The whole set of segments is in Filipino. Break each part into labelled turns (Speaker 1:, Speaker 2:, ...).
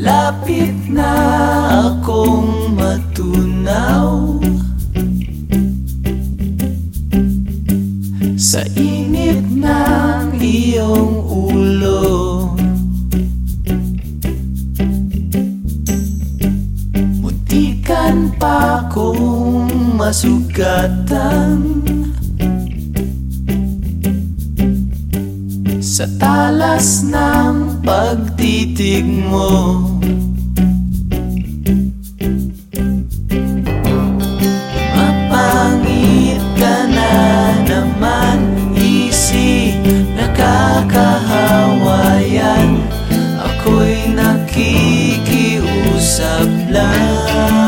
Speaker 1: Malapit na akong matunaw. Sa init ng iyong ulo. Muntikan pa kong masugatan. Sa talas ng pagtitig mo love.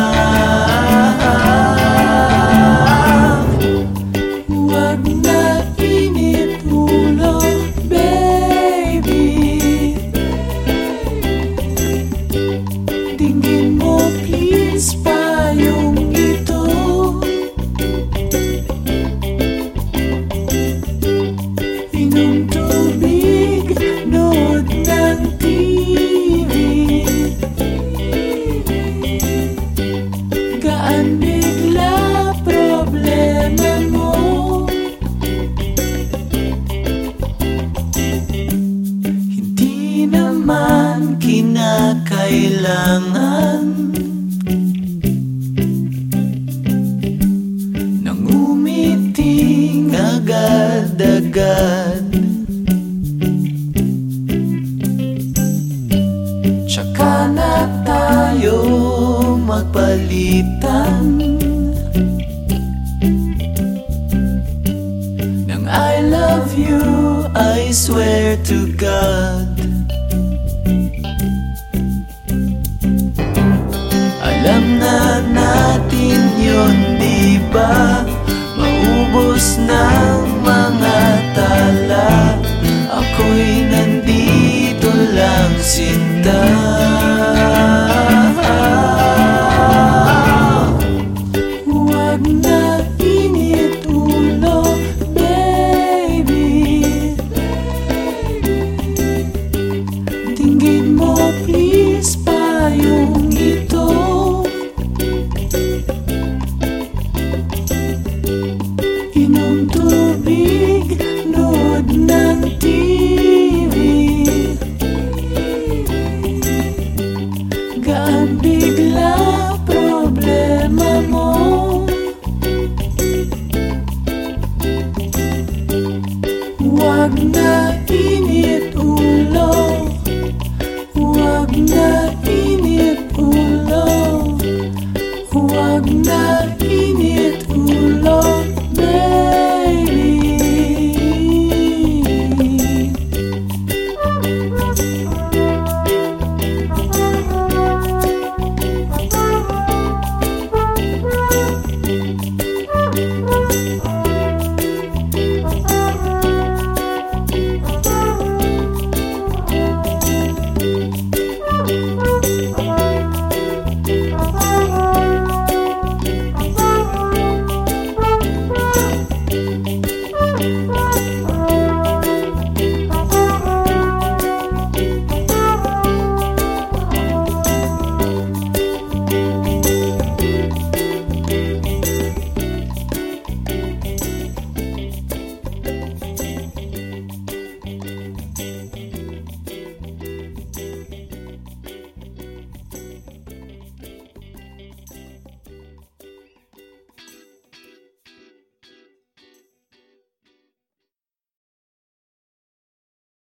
Speaker 1: Kinakailangan Nang umiting agad-agad. Tsaka na tayo magpalitan. Nang I love you, I swear to God yun, di ba? Maubos ng mga tala Ako'y nandito lang sinta Huwag na